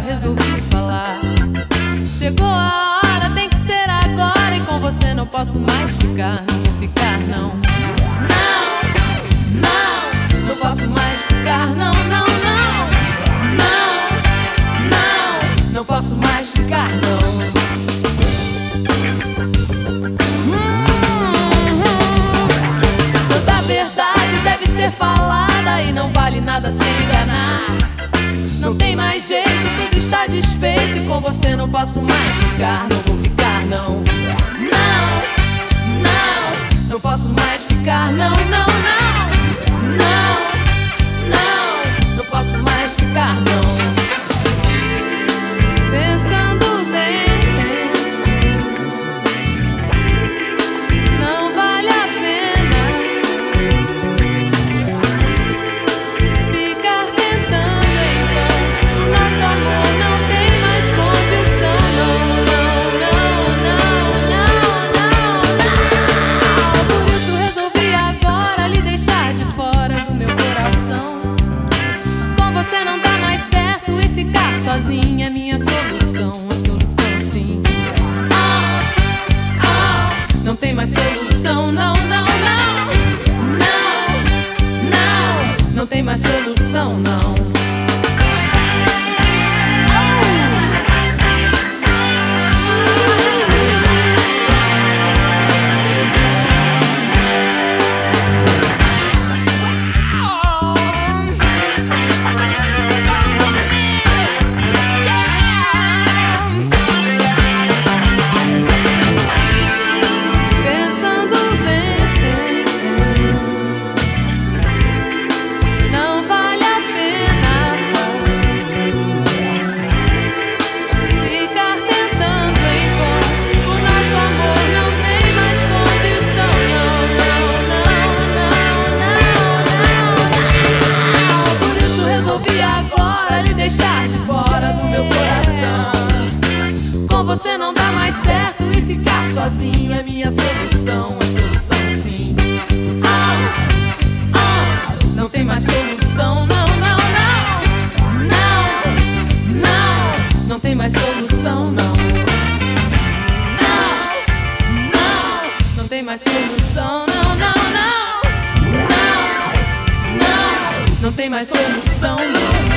me falar. Chegou a hora, tem que ser agora. E com você não posso mais ficar, não vou ficar, não. Não, não, não posso mais ficar, não, não, não. Não, não, não posso mais ficar, não. Toda verdade deve ser falada e não vale nada se enganar. Não tem mais jeito, tudo está desfeito e com você não posso mais ficar, não vou ficar não. Não, não, não posso mais ficar, não, não. Tem mais solução, não, não, não. Não, não, não tem mais solução, não. Você não dá mais certo e ficar sozinho é minha solução, é solução sim. Ah, ah, não tem mais solução, não, não, não. Não, não, não tem mais solução, não. Não, não, não tem mais solução, não, não, não. Não, não, não tem mais solução, não.